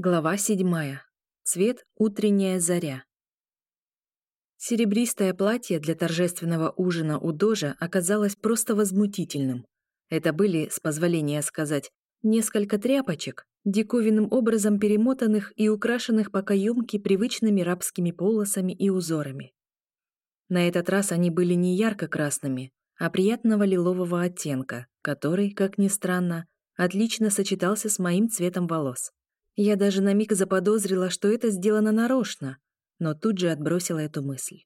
Глава седьмая. Цвет утренняя заря. Серебристое платье для торжественного ужина у Дожа оказалось просто возмутительным. Это были, с позволения сказать, несколько тряпочек, диковинным образом перемотанных и украшенных по каемке привычными рабскими полосами и узорами. На этот раз они были не ярко-красными, а приятного лилового оттенка, который, как ни странно, отлично сочетался с моим цветом волос. Я даже на миг заподозрила, что это сделано нарочно, но тут же отбросила эту мысль.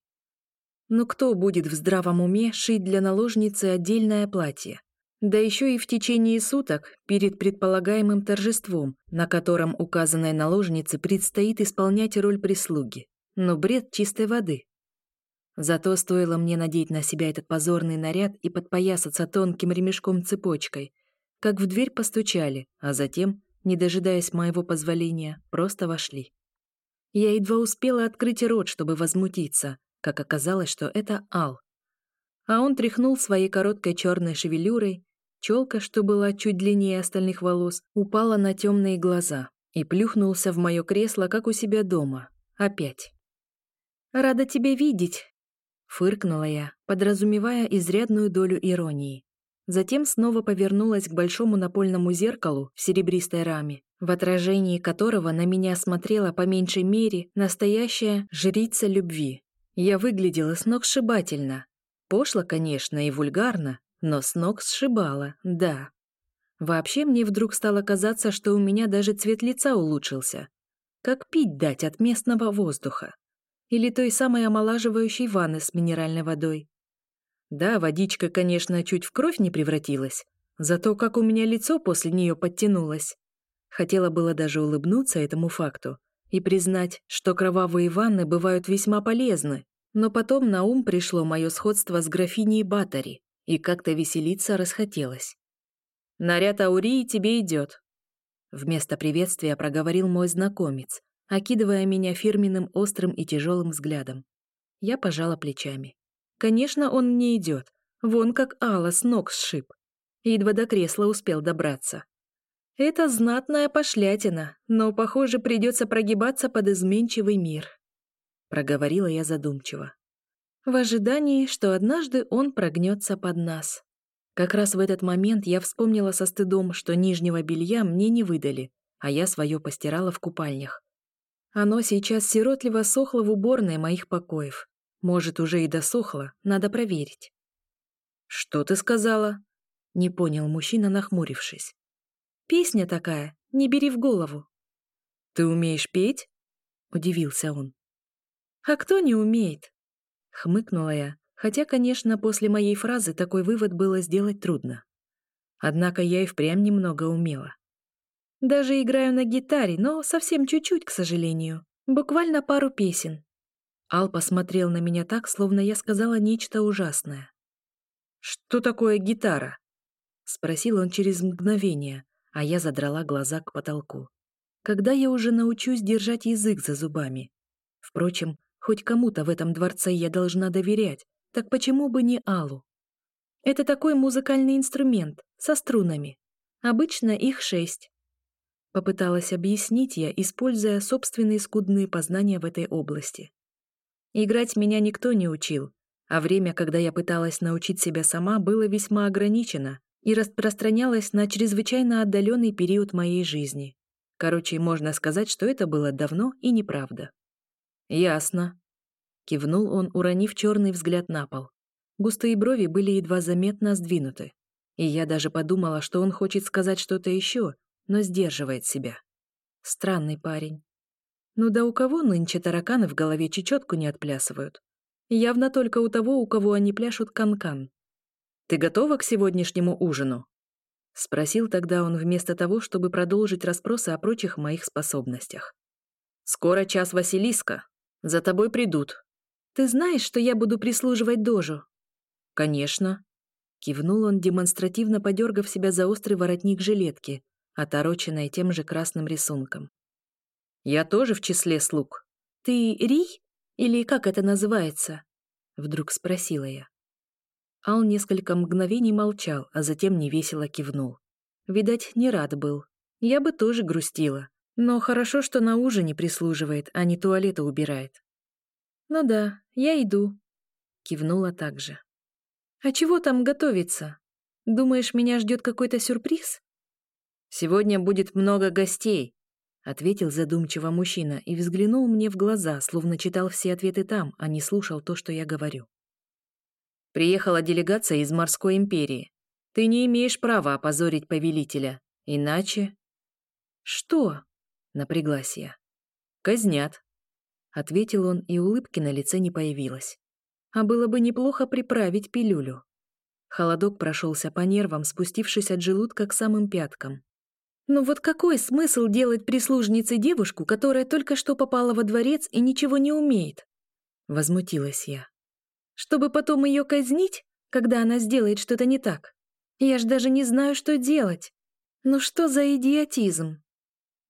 Ну кто будет в здравом уме шить для наложницы отдельное платье? Да еще и в течение суток перед предполагаемым торжеством, на котором указанной наложнице предстоит исполнять роль прислуги. Но бред чистой воды. Зато стоило мне надеть на себя этот позорный наряд и подпоясаться тонким ремешком-цепочкой, как в дверь постучали, а затем не дожидаясь моего позволения, просто вошли. Я едва успела открыть рот, чтобы возмутиться, как оказалось, что это Ал. А он тряхнул своей короткой черной шевелюрой, челка, что была чуть длиннее остальных волос, упала на темные глаза и плюхнулся в мое кресло, как у себя дома. Опять. «Рада тебя видеть», — фыркнула я, подразумевая изрядную долю иронии. Затем снова повернулась к большому напольному зеркалу в серебристой раме, в отражении которого на меня смотрела по меньшей мере настоящая жрица любви. Я выглядела с ног сшибательно. Пошло, конечно, и вульгарно, но с ног сшибала, да. Вообще мне вдруг стало казаться, что у меня даже цвет лица улучшился. Как пить дать от местного воздуха. Или той самой омолаживающей ванны с минеральной водой. Да, водичка, конечно, чуть в кровь не превратилась, зато как у меня лицо после нее подтянулось. Хотела было даже улыбнуться этому факту и признать, что кровавые ванны бывают весьма полезны, но потом на ум пришло мое сходство с графиней Батари, и как-то веселиться расхотелось. «Наряд Аурии тебе идет», — вместо приветствия проговорил мой знакомец, окидывая меня фирменным острым и тяжелым взглядом. Я пожала плечами. Конечно, он мне идет. Вон как Алла с ног сшиб. Едва до кресла успел добраться. Это знатная пошлятина, но, похоже, придется прогибаться под изменчивый мир. Проговорила я задумчиво. В ожидании, что однажды он прогнется под нас. Как раз в этот момент я вспомнила со стыдом, что нижнего белья мне не выдали, а я свое постирала в купальнях. Оно сейчас сиротливо сохло в уборной моих покоев. Может, уже и досохло, надо проверить. «Что ты сказала?» — не понял мужчина, нахмурившись. «Песня такая, не бери в голову». «Ты умеешь петь?» — удивился он. «А кто не умеет?» — хмыкнула я, хотя, конечно, после моей фразы такой вывод было сделать трудно. Однако я и впрямь немного умела. Даже играю на гитаре, но совсем чуть-чуть, к сожалению. Буквально пару песен. Ал посмотрел на меня так, словно я сказала нечто ужасное. «Что такое гитара?» — спросил он через мгновение, а я задрала глаза к потолку. «Когда я уже научусь держать язык за зубами? Впрочем, хоть кому-то в этом дворце я должна доверять, так почему бы не Аллу? Это такой музыкальный инструмент, со струнами. Обычно их шесть. Попыталась объяснить я, используя собственные скудные познания в этой области. Играть меня никто не учил, а время, когда я пыталась научить себя сама, было весьма ограничено и распространялось на чрезвычайно отдаленный период моей жизни. Короче, можно сказать, что это было давно и неправда. «Ясно», — кивнул он, уронив черный взгляд на пол. Густые брови были едва заметно сдвинуты, и я даже подумала, что он хочет сказать что-то еще, но сдерживает себя. Странный парень. Ну да у кого нынче тараканы в голове чечетку не отплясывают? Явно только у того, у кого они пляшут канкан. -кан. «Ты готова к сегодняшнему ужину?» Спросил тогда он вместо того, чтобы продолжить расспросы о прочих моих способностях. «Скоро час Василиска. За тобой придут». «Ты знаешь, что я буду прислуживать дожу?» «Конечно». Кивнул он, демонстративно подергав себя за острый воротник жилетки, отороченной тем же красным рисунком. Я тоже в числе слуг. Ты Рий? Или как это называется? Вдруг спросила я. Ал несколько мгновений молчал, а затем невесело кивнул. Видать, не рад был. Я бы тоже грустила. Но хорошо, что на ужине прислуживает, а не туалеты убирает. «Ну да, я иду», — кивнула также. «А чего там готовиться? Думаешь, меня ждет какой-то сюрприз?» «Сегодня будет много гостей», — ответил задумчиво мужчина и взглянул мне в глаза, словно читал все ответы там, а не слушал то, что я говорю. «Приехала делегация из Морской империи. Ты не имеешь права опозорить повелителя, иначе...» «Что?» — напряглась я. «Казнят», — ответил он, и улыбки на лице не появилось. А было бы неплохо приправить пилюлю. Холодок прошелся по нервам, спустившись от желудка к самым пяткам. «Ну вот какой смысл делать прислужницей девушку, которая только что попала во дворец и ничего не умеет?» Возмутилась я. «Чтобы потом ее казнить, когда она сделает что-то не так? Я ж даже не знаю, что делать. Ну что за идиотизм?»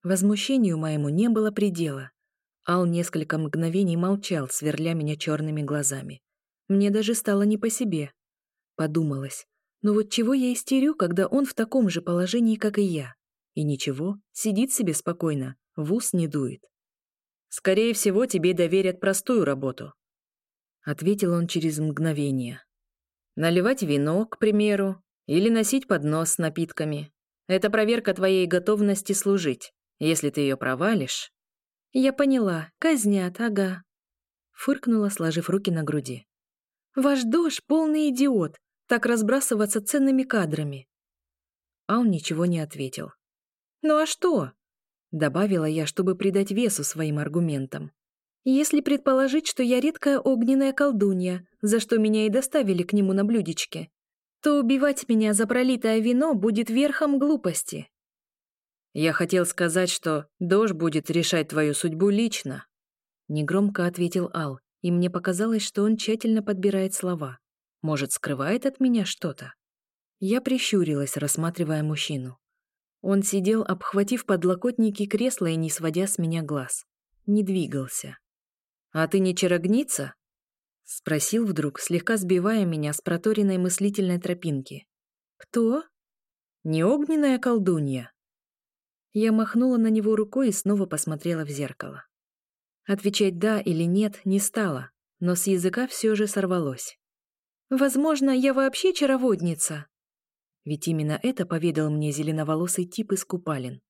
Возмущению моему не было предела. Ал несколько мгновений молчал, сверля меня черными глазами. Мне даже стало не по себе. Подумалось, ну вот чего я истерю, когда он в таком же положении, как и я? И ничего, сидит себе спокойно, в ус не дует. «Скорее всего, тебе доверят простую работу», — ответил он через мгновение. «Наливать вино, к примеру, или носить поднос с напитками. Это проверка твоей готовности служить. Если ты ее провалишь...» «Я поняла, казнят, ага», — фыркнула, сложив руки на груди. «Ваш дож — полный идиот, так разбрасываться ценными кадрами». Ал ничего не ответил. «Ну а что?» — добавила я, чтобы придать весу своим аргументам. «Если предположить, что я редкая огненная колдунья, за что меня и доставили к нему на блюдечке, то убивать меня за пролитое вино будет верхом глупости». «Я хотел сказать, что Дож будет решать твою судьбу лично», — негромко ответил Ал, и мне показалось, что он тщательно подбирает слова. Может, скрывает от меня что-то? Я прищурилась, рассматривая мужчину. Он сидел, обхватив подлокотники кресла и не сводя с меня глаз. Не двигался. «А ты не чарогница?» — спросил вдруг, слегка сбивая меня с проторенной мыслительной тропинки. «Кто?» «Не огненная колдунья». Я махнула на него рукой и снова посмотрела в зеркало. Отвечать «да» или «нет» не стало, но с языка все же сорвалось. «Возможно, я вообще чароводница», ведь именно это поведал мне зеленоволосый тип из купалин.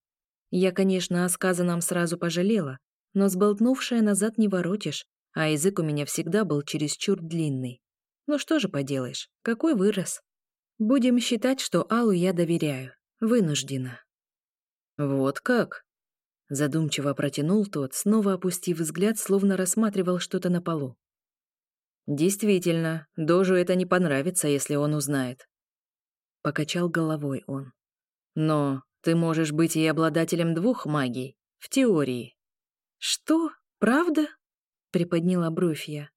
Я, конечно, о сказанном сразу пожалела, но сболтнувшая назад не воротишь, а язык у меня всегда был чересчур длинный. Ну что же поделаешь, какой вырос. Будем считать, что Аллу я доверяю. Вынуждена. Вот как? Задумчиво протянул тот, снова опустив взгляд, словно рассматривал что-то на полу. Действительно, Дожу это не понравится, если он узнает. Покачал головой он. Но ты можешь быть и обладателем двух магий, в теории. Что? Правда? Приподняла бровь я.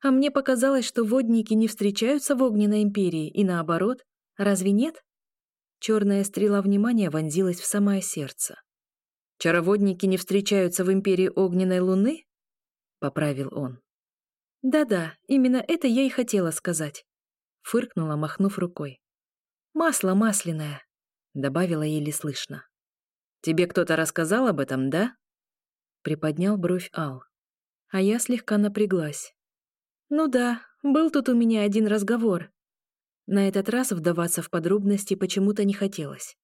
А мне показалось, что водники не встречаются в огненной империи, и наоборот. Разве нет? Черная стрела внимания вонзилась в самое сердце. «Чароводники не встречаются в империи огненной луны?» — поправил он. «Да-да, именно это я и хотела сказать», — фыркнула, махнув рукой. «Масло масляное», — добавила еле слышно. «Тебе кто-то рассказал об этом, да?» Приподнял бровь Ал. А я слегка напряглась. «Ну да, был тут у меня один разговор». На этот раз вдаваться в подробности почему-то не хотелось.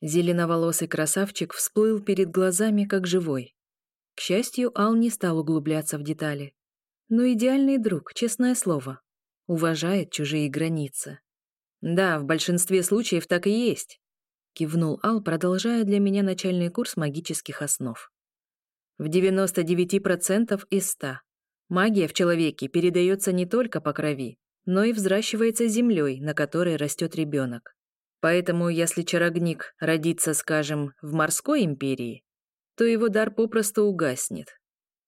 Зеленоволосый красавчик всплыл перед глазами, как живой. К счастью, Ал не стал углубляться в детали. Но идеальный друг, честное слово. Уважает чужие границы. «Да, в большинстве случаев так и есть», — кивнул Ал, продолжая для меня начальный курс магических основ. «В 99% из 100 магия в человеке передается не только по крови, но и взращивается землей, на которой растет ребенок. Поэтому, если чарогник родится, скажем, в морской империи, то его дар попросту угаснет.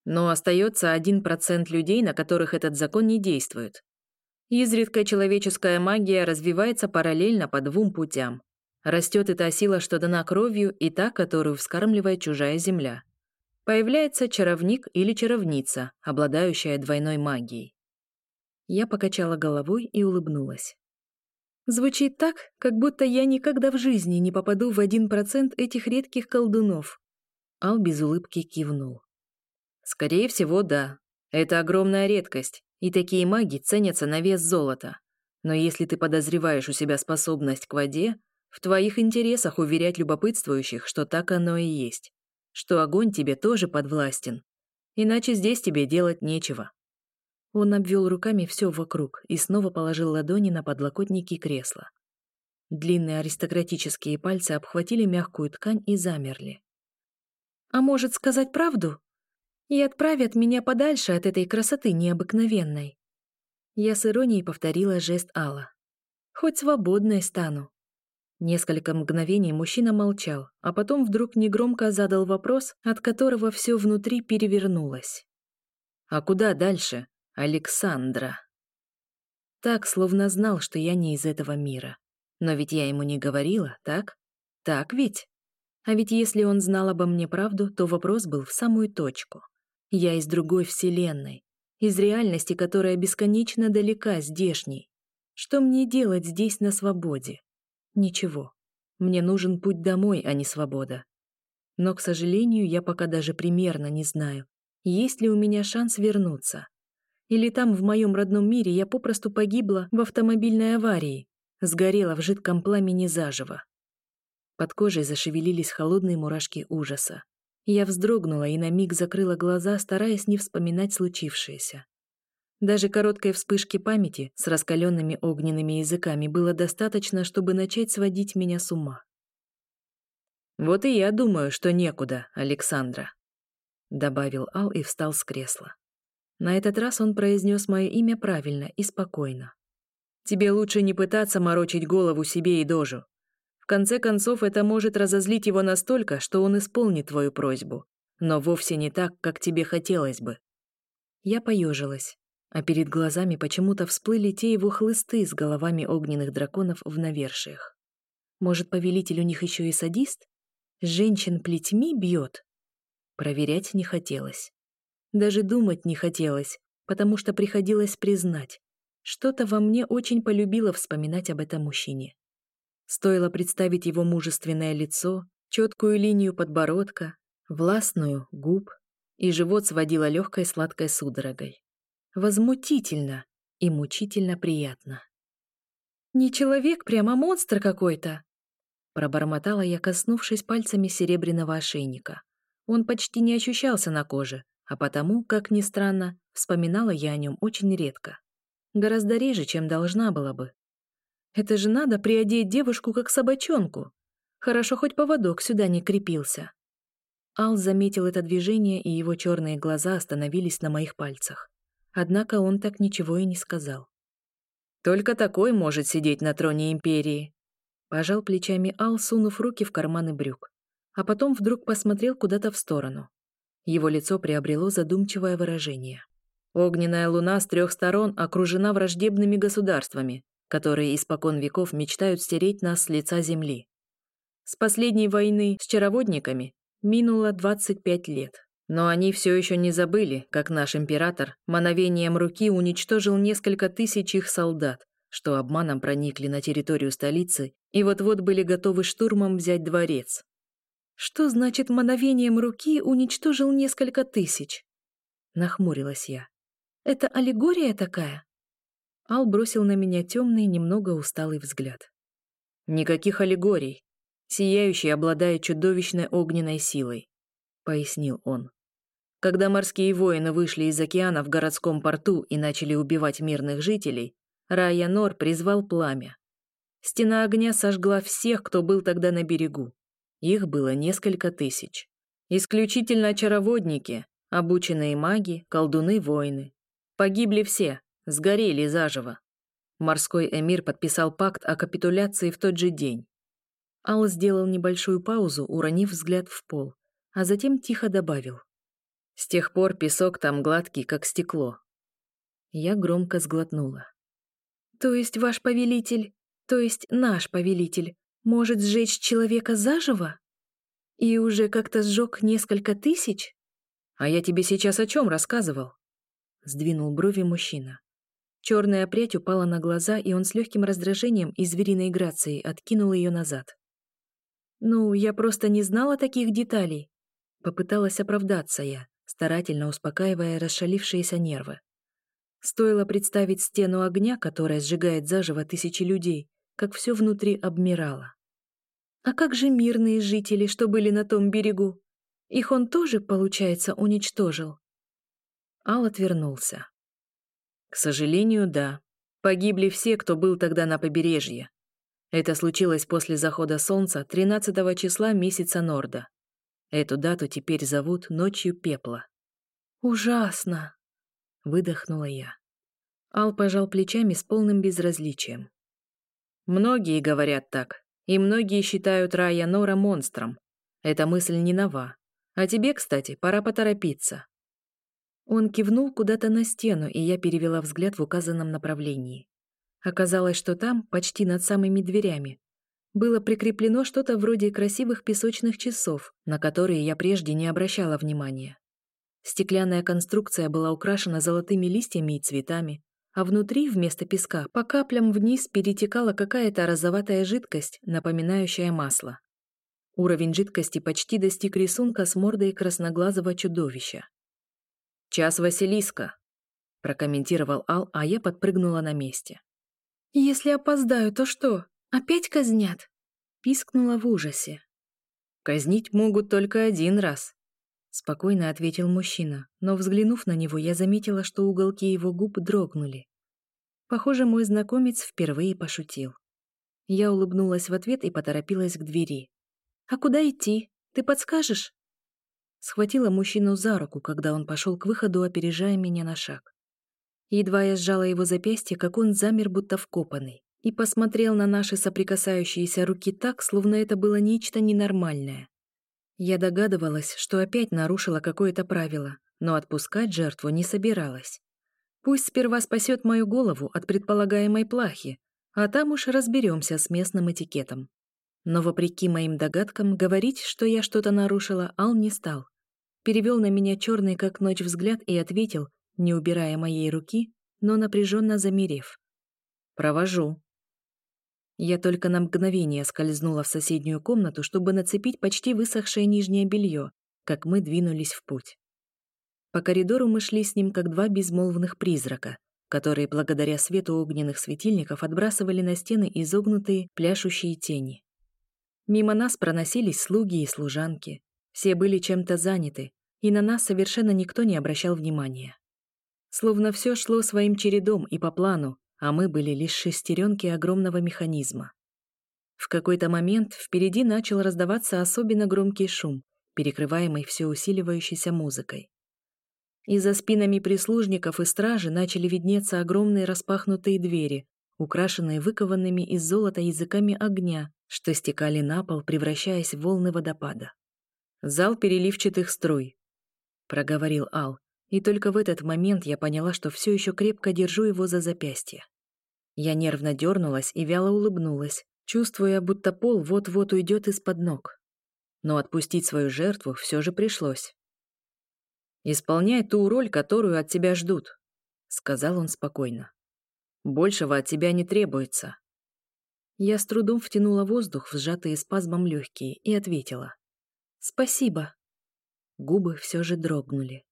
Но остается 1% людей, на которых этот закон не действует, Изредка человеческая магия развивается параллельно по двум путям. Растет и та сила, что дана кровью, и та, которую вскармливает чужая земля. Появляется чаровник или чаровница, обладающая двойной магией. Я покачала головой и улыбнулась. Звучит так, как будто я никогда в жизни не попаду в один процент этих редких колдунов. Ал без улыбки кивнул. Скорее всего, да. Это огромная редкость, и такие маги ценятся на вес золота. Но если ты подозреваешь у себя способность к воде, в твоих интересах уверять любопытствующих, что так оно и есть. Что огонь тебе тоже подвластен. Иначе здесь тебе делать нечего. Он обвел руками все вокруг и снова положил ладони на подлокотники кресла. Длинные аристократические пальцы обхватили мягкую ткань и замерли. «А может сказать правду? И отправят меня подальше от этой красоты необыкновенной?» Я с иронией повторила жест Алла. «Хоть свободной стану». Несколько мгновений мужчина молчал, а потом вдруг негромко задал вопрос, от которого все внутри перевернулось. «А куда дальше, Александра?» Так, словно знал, что я не из этого мира. Но ведь я ему не говорила, так? Так ведь? А ведь если он знал обо мне правду, то вопрос был в самую точку. Я из другой вселенной, из реальности, которая бесконечно далека здешней. Что мне делать здесь на свободе? Ничего. Мне нужен путь домой, а не свобода. Но, к сожалению, я пока даже примерно не знаю, есть ли у меня шанс вернуться. Или там, в моем родном мире, я попросту погибла в автомобильной аварии, сгорела в жидком пламени заживо. Под кожей зашевелились холодные мурашки ужаса. Я вздрогнула и на миг закрыла глаза, стараясь не вспоминать случившееся. Даже короткой вспышки памяти с раскаленными огненными языками было достаточно, чтобы начать сводить меня с ума. «Вот и я думаю, что некуда, Александра», — добавил Ал и встал с кресла. На этот раз он произнес мое имя правильно и спокойно. «Тебе лучше не пытаться морочить голову себе и дожу. В конце концов, это может разозлить его настолько, что он исполнит твою просьбу, но вовсе не так, как тебе хотелось бы. Я поежилась, а перед глазами почему-то всплыли те его хлысты с головами огненных драконов в навершиях. Может, повелитель у них еще и садист? Женщин плетьми бьет? Проверять не хотелось. Даже думать не хотелось, потому что приходилось признать, что-то во мне очень полюбило вспоминать об этом мужчине. Стоило представить его мужественное лицо, четкую линию подбородка, властную губ, и живот сводило легкой сладкой судорогой. Возмутительно и мучительно приятно. «Не человек, прямо монстр какой-то!» Пробормотала я, коснувшись пальцами серебряного ошейника. Он почти не ощущался на коже, а потому, как ни странно, вспоминала я о нем очень редко. Гораздо реже, чем должна была бы. Это же надо приодеть девушку как собачонку. Хорошо, хоть поводок сюда не крепился. Ал заметил это движение, и его черные глаза остановились на моих пальцах. Однако он так ничего и не сказал. «Только такой может сидеть на троне Империи», — пожал плечами Ал, сунув руки в карманы брюк. А потом вдруг посмотрел куда-то в сторону. Его лицо приобрело задумчивое выражение. «Огненная луна с трех сторон окружена враждебными государствами, которые испокон веков мечтают стереть нас с лица земли. С последней войны с чароводниками минуло 25 лет. Но они все еще не забыли, как наш император мановением руки уничтожил несколько тысяч их солдат, что обманом проникли на территорию столицы и вот-вот были готовы штурмом взять дворец. Что значит мановением руки уничтожил несколько тысяч? Нахмурилась я. Это аллегория такая? Ал бросил на меня темный, немного усталый взгляд. «Никаких аллегорий. Сияющий обладает чудовищной огненной силой», — пояснил он. Когда морские воины вышли из океана в городском порту и начали убивать мирных жителей, Рая Нор призвал пламя. Стена огня сожгла всех, кто был тогда на берегу. Их было несколько тысяч. Исключительно чароводники, обученные маги, колдуны-воины. Погибли все, Сгорели заживо. Морской эмир подписал пакт о капитуляции в тот же день. Ал сделал небольшую паузу, уронив взгляд в пол, а затем тихо добавил. С тех пор песок там гладкий, как стекло. Я громко сглотнула. То есть ваш повелитель, то есть наш повелитель, может сжечь человека заживо? И уже как-то сжег несколько тысяч? А я тебе сейчас о чем рассказывал? Сдвинул брови мужчина. Черная прядь упала на глаза, и он с легким раздражением и звериной грацией откинул ее назад. «Ну, я просто не знала таких деталей», — Попыталась оправдаться я, старательно успокаивая расшалившиеся нервы. Стоило представить стену огня, которая сжигает заживо тысячи людей, как все внутри обмирало. А как же мирные жители, что были на том берегу? Их он тоже, получается, уничтожил? Ал отвернулся. К сожалению, да. Погибли все, кто был тогда на побережье. Это случилось после захода солнца 13 числа месяца Норда. Эту дату теперь зовут Ночью Пепла. Ужасно! выдохнула я. Ал пожал плечами с полным безразличием. Многие говорят так, и многие считают Рая Нора монстром. Эта мысль не нова. А тебе, кстати, пора поторопиться. Он кивнул куда-то на стену, и я перевела взгляд в указанном направлении. Оказалось, что там, почти над самыми дверями, было прикреплено что-то вроде красивых песочных часов, на которые я прежде не обращала внимания. Стеклянная конструкция была украшена золотыми листьями и цветами, а внутри вместо песка по каплям вниз перетекала какая-то розоватая жидкость, напоминающая масло. Уровень жидкости почти достиг рисунка с мордой красноглазого чудовища. «Час Василиска», — прокомментировал Ал, а я подпрыгнула на месте. «Если опоздаю, то что, опять казнят?» — пискнула в ужасе. «Казнить могут только один раз», Спокойно ответил мужчина, но, взглянув на него, я заметила, что уголки его губ дрогнули. Похоже, мой знакомец впервые пошутил. Я улыбнулась в ответ и поторопилась к двери. «А куда идти? Ты подскажешь?» Схватила мужчину за руку, когда он пошел к выходу, опережая меня на шаг. Едва я сжала его запястье, как он замер, будто вкопанный, и посмотрел на наши соприкасающиеся руки так, словно это было нечто ненормальное. Я догадывалась, что опять нарушила какое-то правило, но отпускать жертву не собиралась. Пусть сперва спасет мою голову от предполагаемой плахи, а там уж разберемся с местным этикетом. Но вопреки моим догадкам, говорить, что я что-то нарушила, Ал не стал. Перевел на меня черный как ночь взгляд и ответил, не убирая моей руки, но напряженно замерев. «Провожу». Я только на мгновение скользнула в соседнюю комнату, чтобы нацепить почти высохшее нижнее белье, как мы двинулись в путь. По коридору мы шли с ним, как два безмолвных призрака, которые благодаря свету огненных светильников отбрасывали на стены изогнутые, пляшущие тени. Мимо нас проносились слуги и служанки. Все были чем-то заняты, и на нас совершенно никто не обращал внимания. Словно все шло своим чередом и по плану, а мы были лишь шестеренки огромного механизма. В какой-то момент впереди начал раздаваться особенно громкий шум, перекрываемый все усиливающейся музыкой. И за спинами прислужников и стражи начали виднеться огромные распахнутые двери, украшенные выкованными из золота языками огня, что стекали на пол, превращаясь в волны водопада. «Зал переливчатых струй», — проговорил Ал, и только в этот момент я поняла, что все еще крепко держу его за запястье. Я нервно дернулась и вяло улыбнулась, чувствуя, будто пол вот-вот уйдет из-под ног. Но отпустить свою жертву все же пришлось. «Исполняй ту роль, которую от тебя ждут», — сказал он спокойно. «Большего от тебя не требуется». Я с трудом втянула воздух в сжатые спазмом легкие и ответила. «Спасибо». Губы все же дрогнули.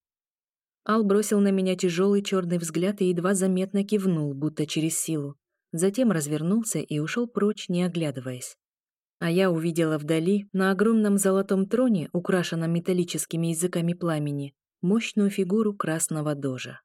Ал бросил на меня тяжелый черный взгляд и едва заметно кивнул, будто через силу. Затем развернулся и ушел прочь, не оглядываясь. А я увидела вдали, на огромном золотом троне, украшенном металлическими языками пламени, мощную фигуру красного дожа.